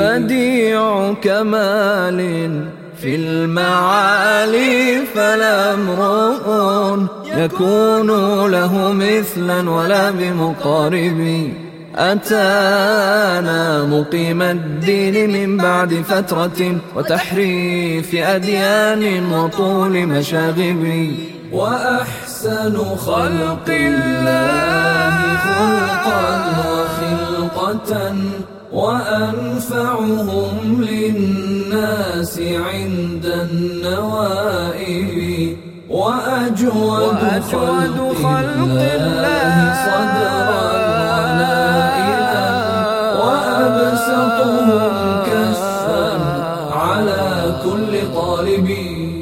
بديع كمال في المعالي فلا امرؤ يكون له مثلا ولا بمقارب. أتانا مقيم الدين من بعد فترة وتحريف أديان وطول مشاغب. وأحسن خلق الله خلقا وخلقة. وأنفعهم للناس عند النوائب وأجود, وأجود خلق, خلق الله صدرا ونائلا وأبسطهم كفا على كل طالبين.